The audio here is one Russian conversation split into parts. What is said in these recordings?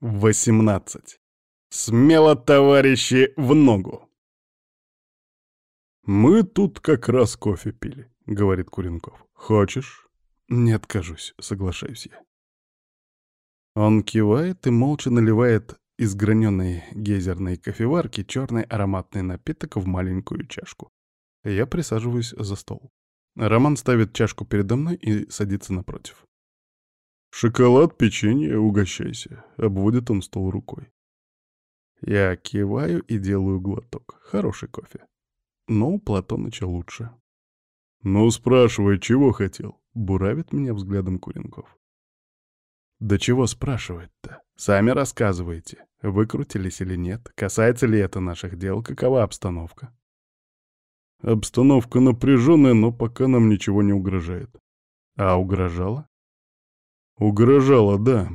18. Смело, товарищи, в ногу. «Мы тут как раз кофе пили», — говорит Куренков. «Хочешь?» «Не откажусь», — соглашаюсь я. Он кивает и молча наливает из граненой гейзерной кофеварки черный ароматный напиток в маленькую чашку. Я присаживаюсь за стол. Роман ставит чашку передо мной и садится напротив. «Шоколад, печенье, угощайся», — обводит он стол рукой. Я киваю и делаю глоток. Хороший кофе. Но у Платоныча лучше. «Ну, спрашивай, чего хотел?» — буравит меня взглядом Куренков. «Да чего спрашивать-то? Сами рассказывайте. Выкрутились или нет? Касается ли это наших дел? Какова обстановка?» «Обстановка напряженная, но пока нам ничего не угрожает». «А угрожала?» Угрожала, да.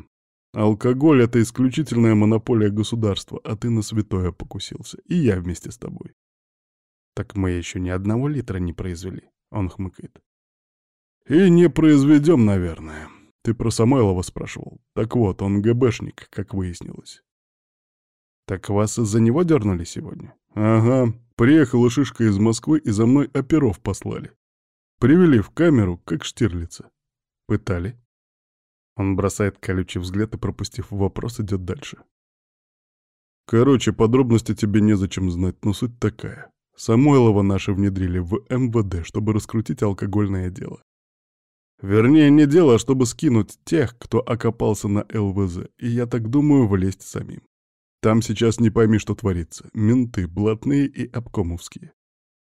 Алкоголь — это исключительная монополия государства, а ты на святое покусился. И я вместе с тобой. Так мы еще ни одного литра не произвели. Он хмыкает. И не произведем, наверное. Ты про Самойлова спрашивал. Так вот, он ГБшник, как выяснилось. Так вас из-за него дернули сегодня? Ага. Приехала шишка из Москвы и за мной оперов послали. Привели в камеру, как Штирлица. Пытали? Он бросает колючий взгляд и, пропустив вопрос, идет дальше. Короче, подробности тебе незачем знать, но суть такая. Самойлова наши внедрили в МВД, чтобы раскрутить алкогольное дело. Вернее, не дело, а чтобы скинуть тех, кто окопался на ЛВЗ, и я так думаю, влезть самим. Там сейчас не пойми, что творится. Менты, блатные и обкомовские.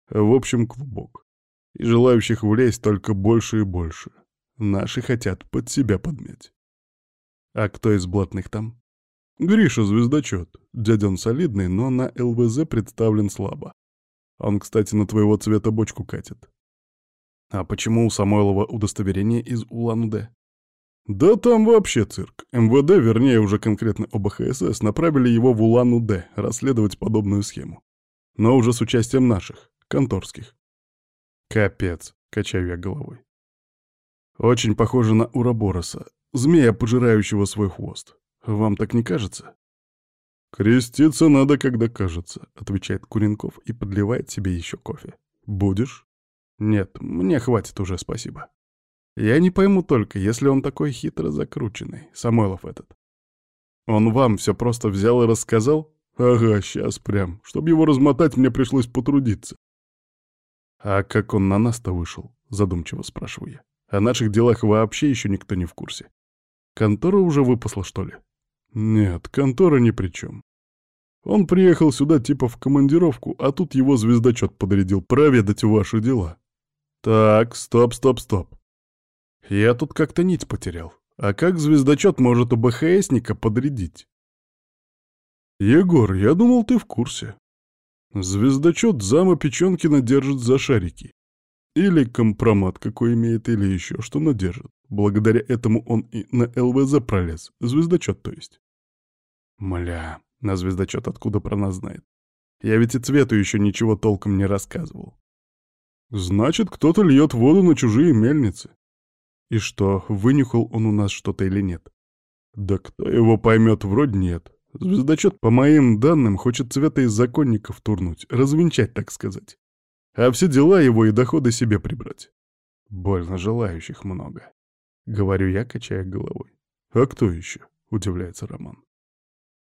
В общем, клубок. И желающих влезть только больше и больше. Наши хотят под себя подмять. А кто из блатных там? Гриша звездочет. Дядя он солидный, но на ЛВЗ представлен слабо. Он, кстати, на твоего цвета бочку катит. А почему у Самойлова удостоверение из Улан-Удэ? Да там вообще цирк. МВД, вернее уже конкретно ОБХСС, направили его в Улан-Удэ расследовать подобную схему. Но уже с участием наших, конторских. Капец, качаю я головой. Очень похоже на Урабороса, змея, пожирающего свой хвост. Вам так не кажется? «Креститься надо, когда кажется», — отвечает Куренков и подливает себе еще кофе. «Будешь?» «Нет, мне хватит уже, спасибо. Я не пойму только, если он такой хитро закрученный, Самойлов этот. Он вам все просто взял и рассказал? Ага, сейчас прям. Чтобы его размотать, мне пришлось потрудиться. А как он на нас-то вышел? Задумчиво спрашиваю я. О наших делах вообще еще никто не в курсе. Контора уже выпасла, что ли? Нет, контора ни при чем. Он приехал сюда типа в командировку, а тут его звездочет подрядил проведать ваши дела. Так, стоп, стоп, стоп. Я тут как-то нить потерял. А как звездочет может у БХСника подрядить? Егор, я думал, ты в курсе. Звездочет зама Печенкина держит за шарики. Или компромат какой имеет, или еще что надержит. Благодаря этому он и на ЛВЗ пролез. Звездочет, то есть. Мля, на звездочет откуда про нас знает? Я ведь и Цвету еще ничего толком не рассказывал. Значит, кто-то льет воду на чужие мельницы. И что, вынюхал он у нас что-то или нет? Да кто его поймет, вроде нет. Звездочет, по моим данным, хочет Цвета из законников турнуть, развенчать, так сказать а все дела его и доходы себе прибрать. Больно желающих много. Говорю я, качая головой. А кто еще? Удивляется Роман.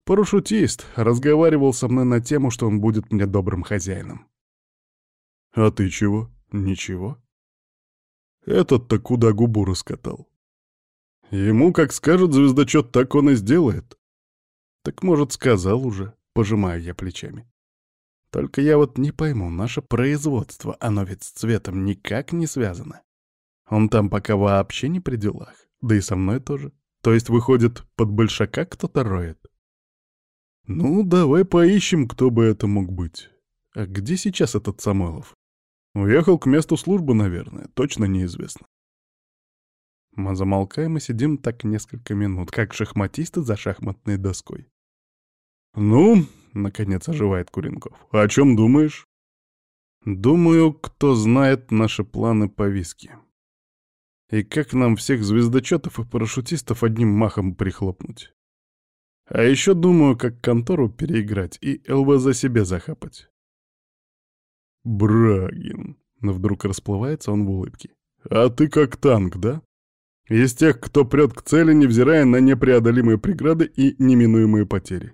Парашютист разговаривал со мной на тему, что он будет мне добрым хозяином. А ты чего? Ничего. Этот-то куда губу раскатал. Ему, как скажет звездочет, так он и сделает. Так, может, сказал уже, пожимаю я плечами. Только я вот не пойму, наше производство, оно ведь с цветом никак не связано. Он там пока вообще не при делах, да и со мной тоже. То есть, выходит, под большака кто-то роет? Ну, давай поищем, кто бы это мог быть. А где сейчас этот Самойлов? Уехал к месту службы, наверное, точно неизвестно. Мы замолкаем и сидим так несколько минут, как шахматисты за шахматной доской. «Ну, — наконец оживает Куренков. «О чем думаешь?» «Думаю, кто знает наши планы по виске. И как нам всех звездочетов и парашютистов одним махом прихлопнуть?» А еще думаю, как контору переиграть и ЛВЗ себе захапать. Брагин. Вдруг расплывается он в улыбке. А ты как танк, да? Из тех, кто прет к цели, невзирая на непреодолимые преграды и неминуемые потери.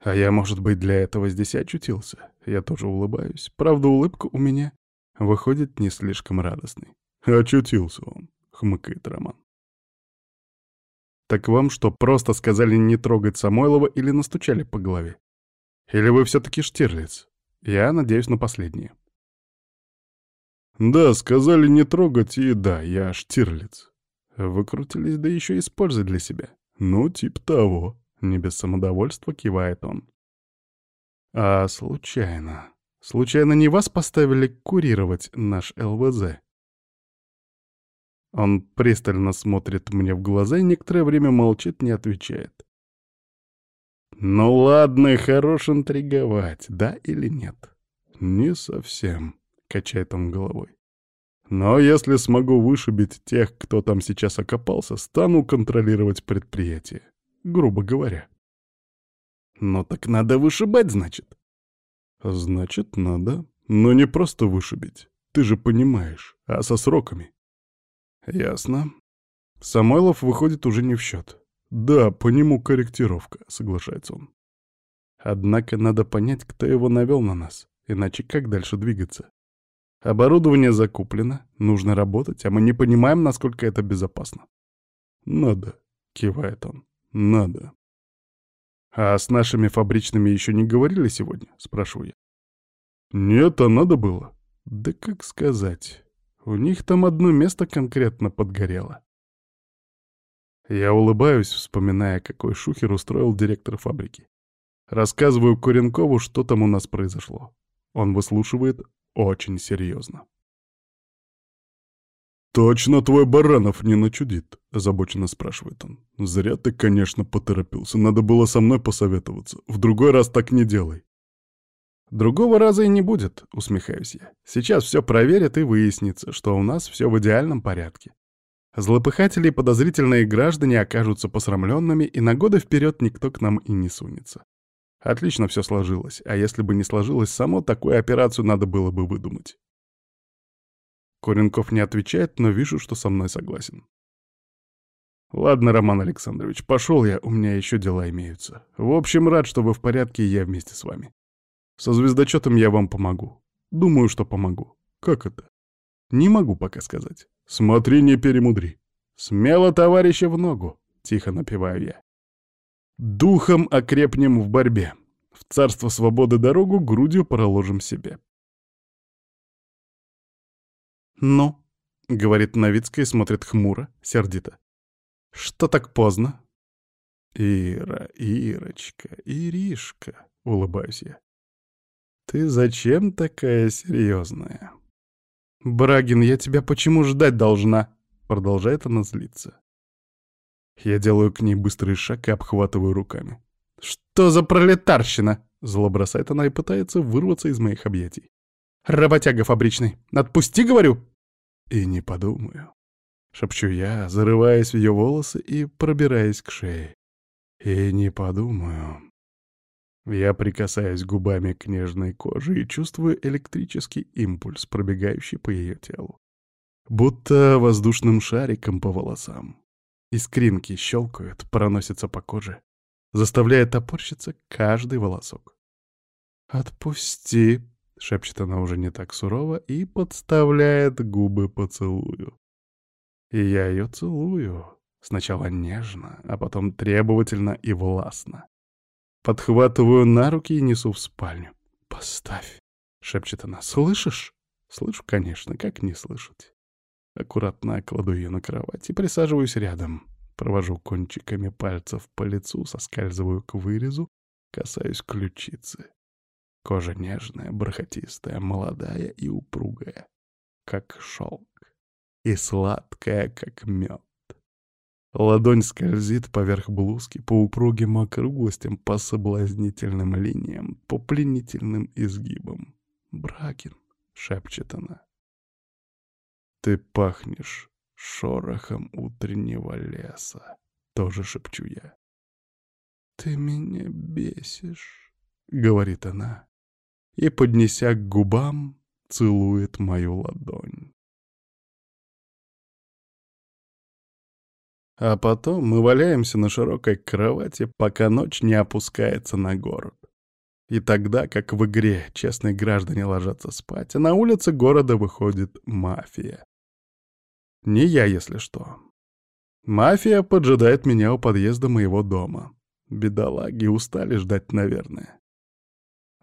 А я, может быть, для этого здесь и очутился. Я тоже улыбаюсь. Правда, улыбка у меня выходит не слишком радостной. Очутился он, хмыкает Роман. Так вам что, просто сказали не трогать Самойлова или настучали по голове? Или вы все-таки Штирлиц? Я надеюсь на последнее. Да, сказали не трогать, и да, я Штирлиц. Выкрутились, да еще использовать для себя. Ну, типа того. Не без самодовольства кивает он. А случайно? Случайно не вас поставили курировать наш ЛВЗ? Он пристально смотрит мне в глаза и некоторое время молчит, не отвечает. «Ну ладно, хорош интриговать, да или нет?» «Не совсем», — качает он головой. «Но если смогу вышибить тех, кто там сейчас окопался, стану контролировать предприятие грубо говоря. «Ну так надо вышибать, значит?» «Значит, надо. Но не просто вышибить. Ты же понимаешь, а со сроками». «Ясно. Самойлов выходит уже не в счет». «Да, по нему корректировка», — соглашается он. «Однако надо понять, кто его навел на нас, иначе как дальше двигаться? Оборудование закуплено, нужно работать, а мы не понимаем, насколько это безопасно». «Надо», — кивает он. Надо. А с нашими фабричными еще не говорили сегодня? Спрашиваю я. Нет, а надо было. Да как сказать. У них там одно место конкретно подгорело. Я улыбаюсь, вспоминая, какой шухер устроил директор фабрики. Рассказываю Куренкову, что там у нас произошло. Он выслушивает очень серьезно. «Точно твой Баранов не начудит?» — озабоченно спрашивает он. «Зря ты, конечно, поторопился. Надо было со мной посоветоваться. В другой раз так не делай». «Другого раза и не будет», — усмехаюсь я. «Сейчас все проверят и выяснится, что у нас все в идеальном порядке. Злопыхатели и подозрительные граждане окажутся посрамленными, и на годы вперед никто к нам и не сунется. Отлично все сложилось, а если бы не сложилось само, такую операцию надо было бы выдумать. Коренков не отвечает, но вижу, что со мной согласен. Ладно, Роман Александрович, пошел я, у меня еще дела имеются. В общем, рад, что вы в порядке, и я вместе с вами. Со звездочетом я вам помогу. Думаю, что помогу. Как это? Не могу пока сказать. Смотри, не перемудри. Смело, товарища, в ногу, тихо напеваю я. Духом окрепнем в борьбе. В царство свободы дорогу грудью проложим себе. «Ну?» — говорит Новицкая и смотрит хмуро, сердито. «Что так поздно?» «Ира, Ирочка, Иришка», — улыбаюсь я. «Ты зачем такая серьезная?» «Брагин, я тебя почему ждать должна?» — продолжает она злиться. Я делаю к ней быстрый шаг и обхватываю руками. «Что за пролетарщина?» — зло бросает она и пытается вырваться из моих объятий. «Работяга фабричный! Отпусти, говорю!» «И не подумаю», — шепчу я, зарываясь в ее волосы и пробираясь к шее. «И не подумаю». Я прикасаюсь губами к нежной коже и чувствую электрический импульс, пробегающий по ее телу. Будто воздушным шариком по волосам. Искринки щелкают, проносятся по коже, заставляя топорщиться каждый волосок. «Отпусти», — шепчет она уже не так сурово и подставляет губы поцелую. И я ее целую. Сначала нежно, а потом требовательно и властно. Подхватываю на руки и несу в спальню. «Поставь», — шепчет она. «Слышишь?» Слышу, конечно, как не слышать. Аккуратно кладу ее на кровать и присаживаюсь рядом. Провожу кончиками пальцев по лицу, соскальзываю к вырезу, касаюсь ключицы. Кожа нежная, бархатистая, молодая и упругая, как шелк, и сладкая, как мед. Ладонь скользит поверх блузки, по упругим округлостям, по соблазнительным линиям, по пленительным изгибам. «Бракин», — шепчет она. «Ты пахнешь шорохом утреннего леса», — тоже шепчу я. «Ты меня бесишь», — говорит она, и, поднеся к губам, целует мою ладонь. А потом мы валяемся на широкой кровати, пока ночь не опускается на город. И тогда, как в игре, честные граждане ложатся спать, а на улице города выходит мафия. Не я, если что. Мафия поджидает меня у подъезда моего дома. Бедолаги устали ждать, наверное.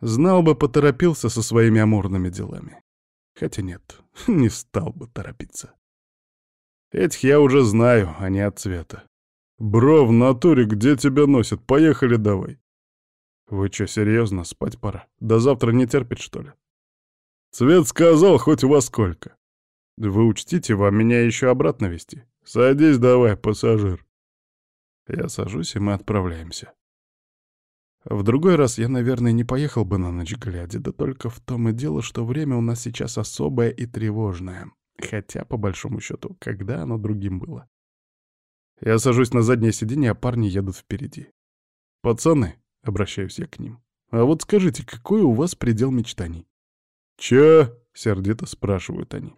Знал бы, поторопился со своими амурными делами. Хотя нет, не стал бы торопиться. Этих я уже знаю, а не от цвета. «Бро, в натуре, где тебя носят? Поехали давай!» «Вы что, серьезно? Спать пора. До завтра не терпит, что ли?» «Цвет сказал, хоть во сколько!» «Вы учтите, вам меня еще обратно вести. Садись давай, пассажир!» Я сажусь, и мы отправляемся. В другой раз я, наверное, не поехал бы на ночь глядя, да только в том и дело, что время у нас сейчас особое и тревожное. Хотя, по большому счету, когда оно другим было? Я сажусь на заднее сиденье, а парни едут впереди. «Пацаны», — обращаюсь я к ним, — «а вот скажите, какой у вас предел мечтаний?» «Чё?» — сердито спрашивают они.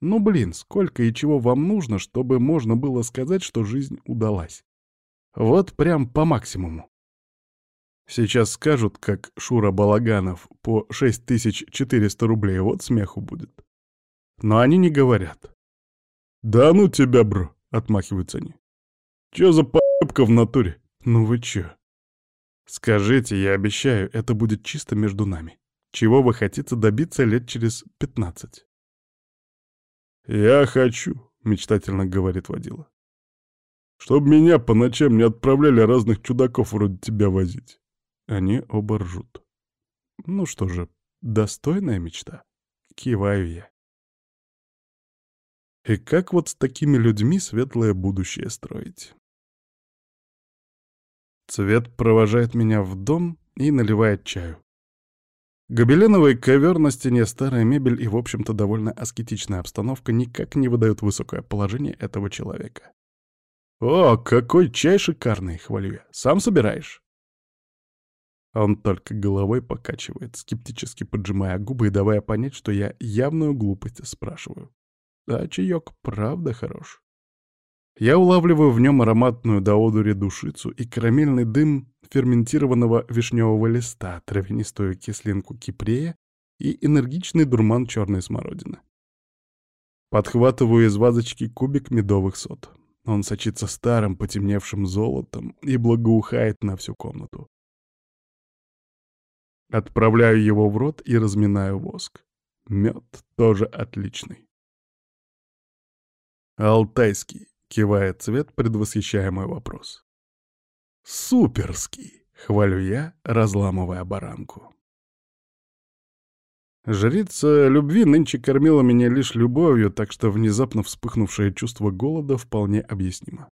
«Ну блин, сколько и чего вам нужно, чтобы можно было сказать, что жизнь удалась? Вот прям по максимуму». Сейчас скажут, как Шура Балаганов, по 6400 рублей, вот смеху будет. Но они не говорят. «Да ну тебя, бро!» — отмахиваются они. «Чё за по***ка в натуре? Ну вы чё?» «Скажите, я обещаю, это будет чисто между нами. Чего вы хотите добиться лет через пятнадцать?» «Я хочу», — мечтательно говорит водила. «Чтоб меня по ночам не отправляли разных чудаков вроде тебя возить». Они оба ржут. «Ну что же, достойная мечта?» Киваю я. И как вот с такими людьми светлое будущее строить? Цвет провожает меня в дом и наливает чаю. Гобеленовый ковер на стене, старая мебель и, в общем-то, довольно аскетичная обстановка никак не выдают высокое положение этого человека. «О, какой чай шикарный!» — хвалю я. «Сам собираешь?» Он только головой покачивает, скептически поджимая губы и давая понять, что я явную глупость спрашиваю. А чаек правда хорош. Я улавливаю в нем ароматную до душицу и карамельный дым ферментированного вишневого листа, травянистую кислинку кипрея и энергичный дурман черной смородины. Подхватываю из вазочки кубик медовых сот. Он сочится старым потемневшим золотом и благоухает на всю комнату. Отправляю его в рот и разминаю воск. Мед тоже отличный. «Алтайский», — кивает цвет, предвосхищая мой вопрос. «Суперский», — хвалю я, разламывая баранку. Жрица любви нынче кормила меня лишь любовью, так что внезапно вспыхнувшее чувство голода вполне объяснимо.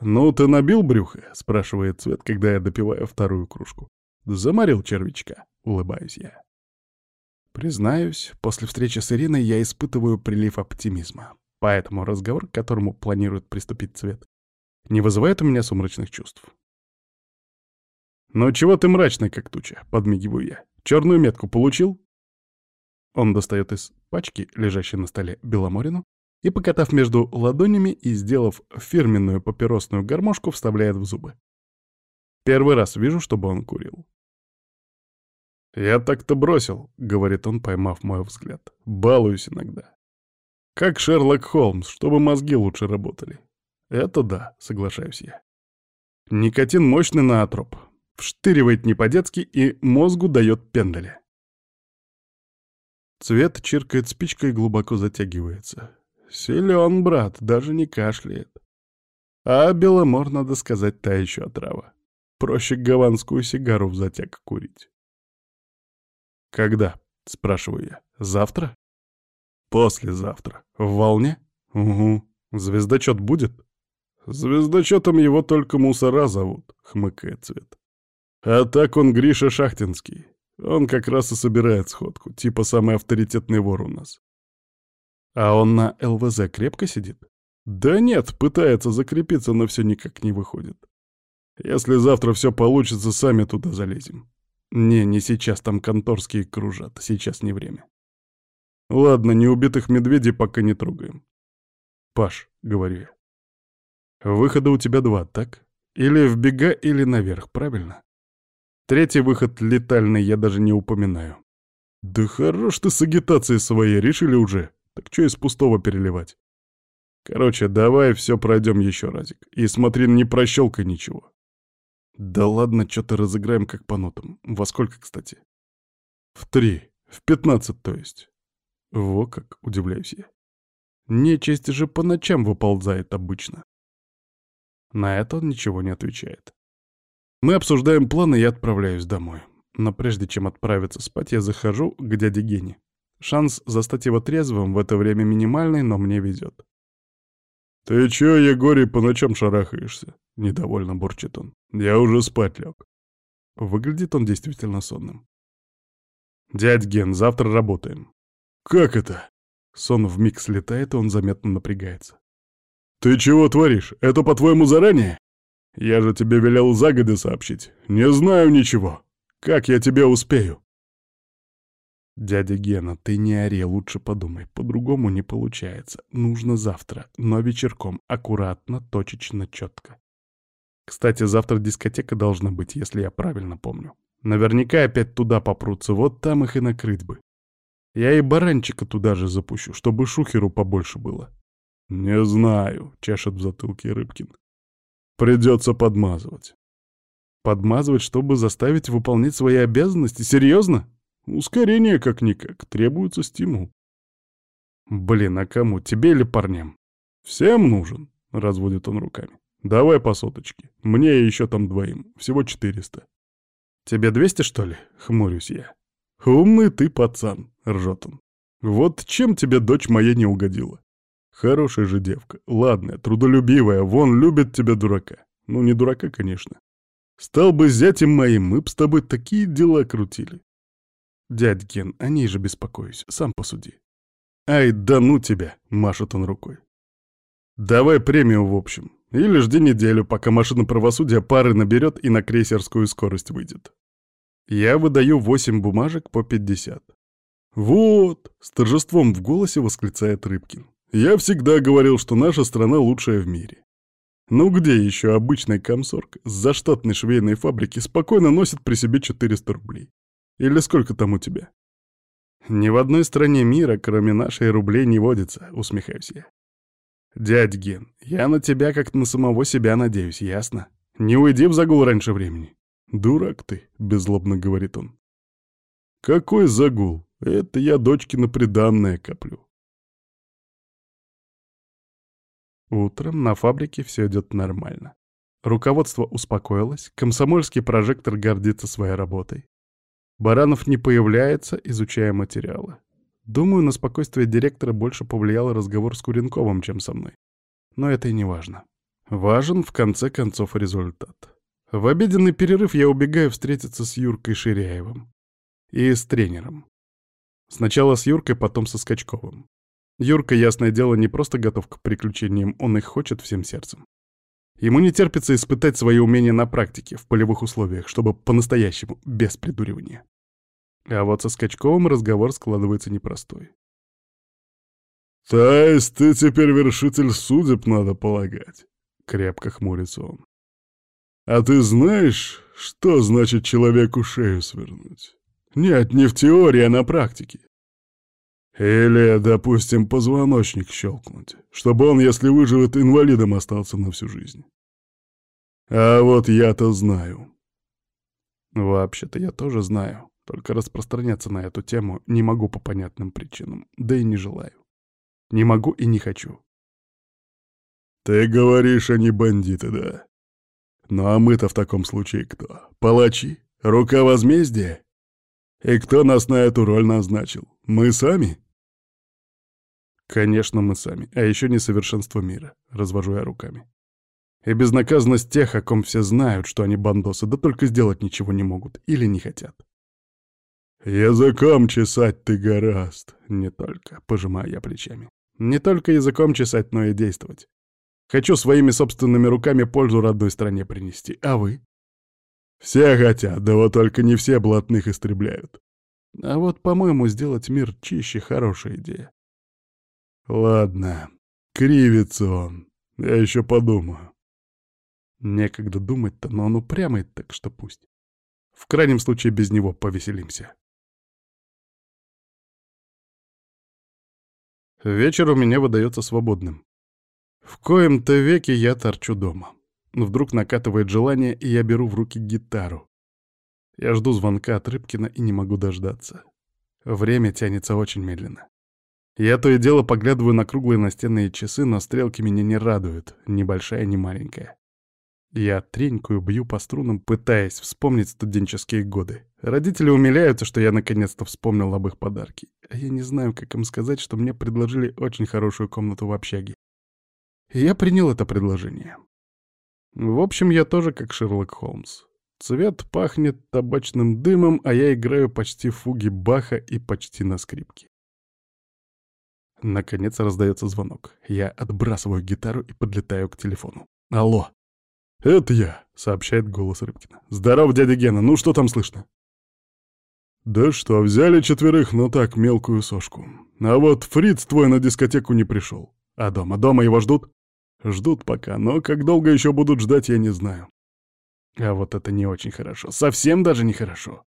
«Ну, ты набил брюхо?» — спрашивает Цвет, когда я допиваю вторую кружку. «Заморил червячка», — улыбаюсь я. Признаюсь, после встречи с Ириной я испытываю прилив оптимизма. Поэтому разговор, к которому планирует приступить Цвет, не вызывает у меня сумрачных чувств. «Ну чего ты мрачный, как туча?» — подмигиваю я. «Черную метку получил?» Он достает из пачки, лежащей на столе, Беломорину, и, покатав между ладонями и сделав фирменную папиросную гармошку, вставляет в зубы. Первый раз вижу, чтобы он курил. «Я так-то бросил», — говорит он, поймав мой взгляд. «Балуюсь иногда. Как Шерлок Холмс, чтобы мозги лучше работали. Это да, соглашаюсь я. Никотин мощный наотроп. Вштыривает не по-детски и мозгу дает пендаля. Цвет чиркает спичкой и глубоко затягивается. Силен, брат, даже не кашляет. А беломор, надо сказать, та еще отрава. Проще гаванскую сигару в затяг курить. «Когда?» — спрашиваю я. «Завтра?» Послезавтра. В волне? Угу. Звездочет будет? Звездочетом его только мусора зовут, хмыкает Цвет. А так он Гриша Шахтинский. Он как раз и собирает сходку, типа самый авторитетный вор у нас. А он на ЛВЗ крепко сидит? Да нет, пытается закрепиться, но все никак не выходит. Если завтра все получится, сами туда залезем. Не, не сейчас, там конторские кружат, сейчас не время. Ладно, неубитых медведей пока не трогаем. Паш, говорю я. Выхода у тебя два, так? Или в бега, или наверх, правильно? Третий выход летальный я даже не упоминаю. Да хорош ты с агитацией своей, решили уже. Так что из пустого переливать? Короче, давай все пройдем еще разик. И смотри, не прощелкай ничего. Да ладно, что-то разыграем как по нотам. Во сколько, кстати? В три. В пятнадцать, то есть. Во как, удивляюсь я. Нечисть же по ночам выползает обычно. На это он ничего не отвечает. Мы обсуждаем планы, и я отправляюсь домой. Но прежде чем отправиться спать, я захожу к дяде Гене. Шанс застать его трезвым в это время минимальный, но мне везет. «Ты чё, Егорий, по ночам шарахаешься?» — недовольно бурчит он. «Я уже спать лег». Выглядит он действительно сонным. «Дядь Ген, завтра работаем». «Как это?» Сон вмиг слетает, и он заметно напрягается. «Ты чего творишь? Это, по-твоему, заранее? Я же тебе велел загоды сообщить. Не знаю ничего. Как я тебе успею?» «Дядя Гена, ты не ори, лучше подумай. По-другому не получается. Нужно завтра, но вечерком, аккуратно, точечно, четко. Кстати, завтра дискотека должна быть, если я правильно помню. Наверняка опять туда попрутся, вот там их и накрыть бы. Я и баранчика туда же запущу, чтобы шухеру побольше было». «Не знаю», — чешет в затылке Рыбкин. «Придется подмазывать». «Подмазывать, чтобы заставить выполнять свои обязанности? Серьезно?» Ускорение как-никак, требуется стимул. Блин, а кому, тебе или парням? Всем нужен, разводит он руками. Давай по соточке. Мне и еще там двоим. Всего четыреста. Тебе двести, что ли? Хмурюсь я. Умный ты пацан, ржет он. Вот чем тебе дочь моя не угодила? Хорошая же девка, ладная, трудолюбивая, вон любит тебя дурака. Ну, не дурака, конечно. Стал бы зятем моим, мы б с тобой такие дела крутили. «Дядь Ген, о ней же беспокоюсь, сам посуди». «Ай, да ну тебя!» — машет он рукой. «Давай премию в общем. Или жди неделю, пока машина правосудия пары наберет и на крейсерскую скорость выйдет. Я выдаю восемь бумажек по пятьдесят». «Вот!» — с торжеством в голосе восклицает Рыбкин. «Я всегда говорил, что наша страна лучшая в мире. Ну где еще обычный комсорг с заштатной швейной фабрики спокойно носит при себе 400 рублей? Или сколько там у тебя?» «Ни в одной стране мира, кроме нашей, рублей не водится», — усмехаюсь я. «Дядь Ген, я на тебя как на самого себя надеюсь, ясно? Не уйди в загул раньше времени». «Дурак ты», — беззлобно говорит он. «Какой загул? Это я дочке на приданное коплю». Утром на фабрике все идет нормально. Руководство успокоилось, комсомольский прожектор гордится своей работой. Баранов не появляется, изучая материалы. Думаю, на спокойствие директора больше повлиял разговор с Куренковым, чем со мной. Но это и не важно. Важен, в конце концов, результат. В обеденный перерыв я убегаю встретиться с Юркой Ширяевым. И с тренером. Сначала с Юркой, потом со Скачковым. Юрка, ясное дело, не просто готов к приключениям, он их хочет всем сердцем. Ему не терпится испытать свои умения на практике, в полевых условиях, чтобы по-настоящему, без придуривания. А вот со Скачковым разговор складывается непростой. «То есть ты теперь вершитель судеб, надо полагать?» — крепко хмурится он. «А ты знаешь, что значит человеку шею свернуть? Нет, не в теории, а на практике. Или, допустим, позвоночник щелкнуть, чтобы он, если выживет, инвалидом остался на всю жизнь. А вот я-то знаю. Вообще-то я тоже знаю, только распространяться на эту тему не могу по понятным причинам, да и не желаю. Не могу и не хочу. Ты говоришь, они бандиты, да? Ну а мы-то в таком случае кто? Палачи? Рука возмездия? И кто нас на эту роль назначил? Мы сами? Конечно, мы сами, а еще несовершенство мира, развожу я руками. И безнаказанность тех, о ком все знают, что они бандосы, да только сделать ничего не могут или не хотят. «Языком чесать ты гораст!» «Не только», — пожимаю я плечами. «Не только языком чесать, но и действовать. Хочу своими собственными руками пользу родной стране принести. А вы? Все хотят, да вот только не все блатных истребляют. А вот, по-моему, сделать мир чище — хорошая идея. Ладно, кривится он. Я еще подумаю. Некогда думать-то, но он упрямый, так что пусть. В крайнем случае без него повеселимся. Вечер у меня выдается свободным. В коем-то веке я торчу дома. Вдруг накатывает желание, и я беру в руки гитару. Я жду звонка от Рыбкина и не могу дождаться. Время тянется очень медленно. Я то и дело поглядываю на круглые настенные часы, но стрелки меня не радуют, ни большая, ни маленькая. Я тренькую, бью по струнам, пытаясь вспомнить студенческие годы. Родители умиляются, что я наконец-то вспомнил об их подарке. А я не знаю, как им сказать, что мне предложили очень хорошую комнату в общаге. Я принял это предложение. В общем, я тоже как Шерлок Холмс. Цвет пахнет табачным дымом, а я играю почти фуги Баха и почти на скрипке. Наконец раздается звонок. Я отбрасываю гитару и подлетаю к телефону. «Алло!» «Это я», — сообщает голос Рыбкина. «Здоров, дядя Гена, ну что там слышно?» «Да что, взяли четверых, но так, мелкую сошку. А вот Фриц твой на дискотеку не пришел. А дома? Дома его ждут?» Ждут пока, но как долго еще будут ждать, я не знаю. А вот это не очень хорошо. Совсем даже нехорошо.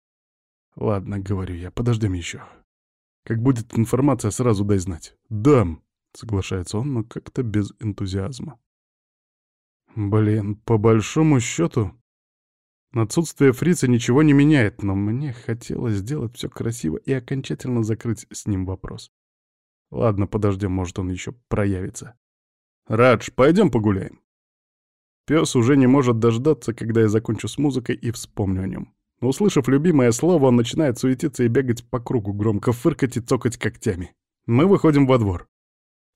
Ладно, говорю я, подождем еще. Как будет информация, сразу дай знать. Дам, соглашается он, но как-то без энтузиазма. Блин, по большому счету, отсутствие фрица ничего не меняет, но мне хотелось сделать все красиво и окончательно закрыть с ним вопрос. Ладно, подождем, может, он еще проявится. «Радж, пойдем погуляем». Пес уже не может дождаться, когда я закончу с музыкой и вспомню о нем. Услышав любимое слово, он начинает суетиться и бегать по кругу, громко фыркать и цокать когтями. Мы выходим во двор.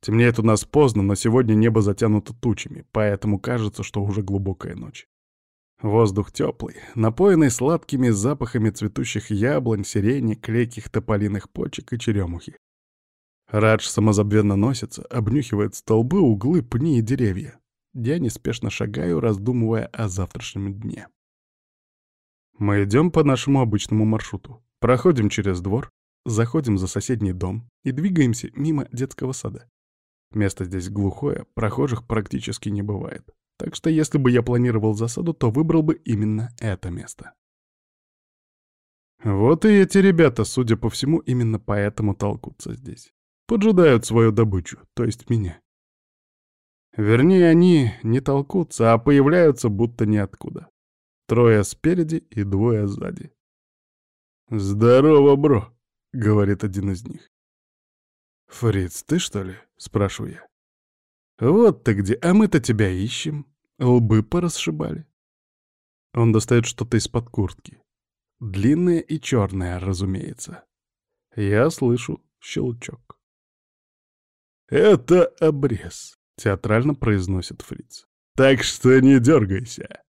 Темнеет у нас поздно, но сегодня небо затянуто тучами, поэтому кажется, что уже глубокая ночь. Воздух теплый, напоенный сладкими запахами цветущих яблонь, сирени, клейких тополиных почек и черемухи. Радж самозабвенно носится, обнюхивает столбы, углы, пни и деревья. Я неспешно шагаю, раздумывая о завтрашнем дне. Мы идем по нашему обычному маршруту. Проходим через двор, заходим за соседний дом и двигаемся мимо детского сада. Место здесь глухое, прохожих практически не бывает. Так что если бы я планировал засаду, то выбрал бы именно это место. Вот и эти ребята, судя по всему, именно поэтому толкутся здесь поджидают свою добычу, то есть меня. Вернее, они не толкутся, а появляются будто ниоткуда. Трое спереди и двое сзади. «Здорово, бро», — говорит один из них. «Фриц, ты что ли?» — спрашиваю я. «Вот ты где, а мы-то тебя ищем. Лбы порасшибали». Он достает что-то из-под куртки. Длинное и черное, разумеется. Я слышу щелчок. «Это обрез», — театрально произносит Фриц. «Так что не дергайся».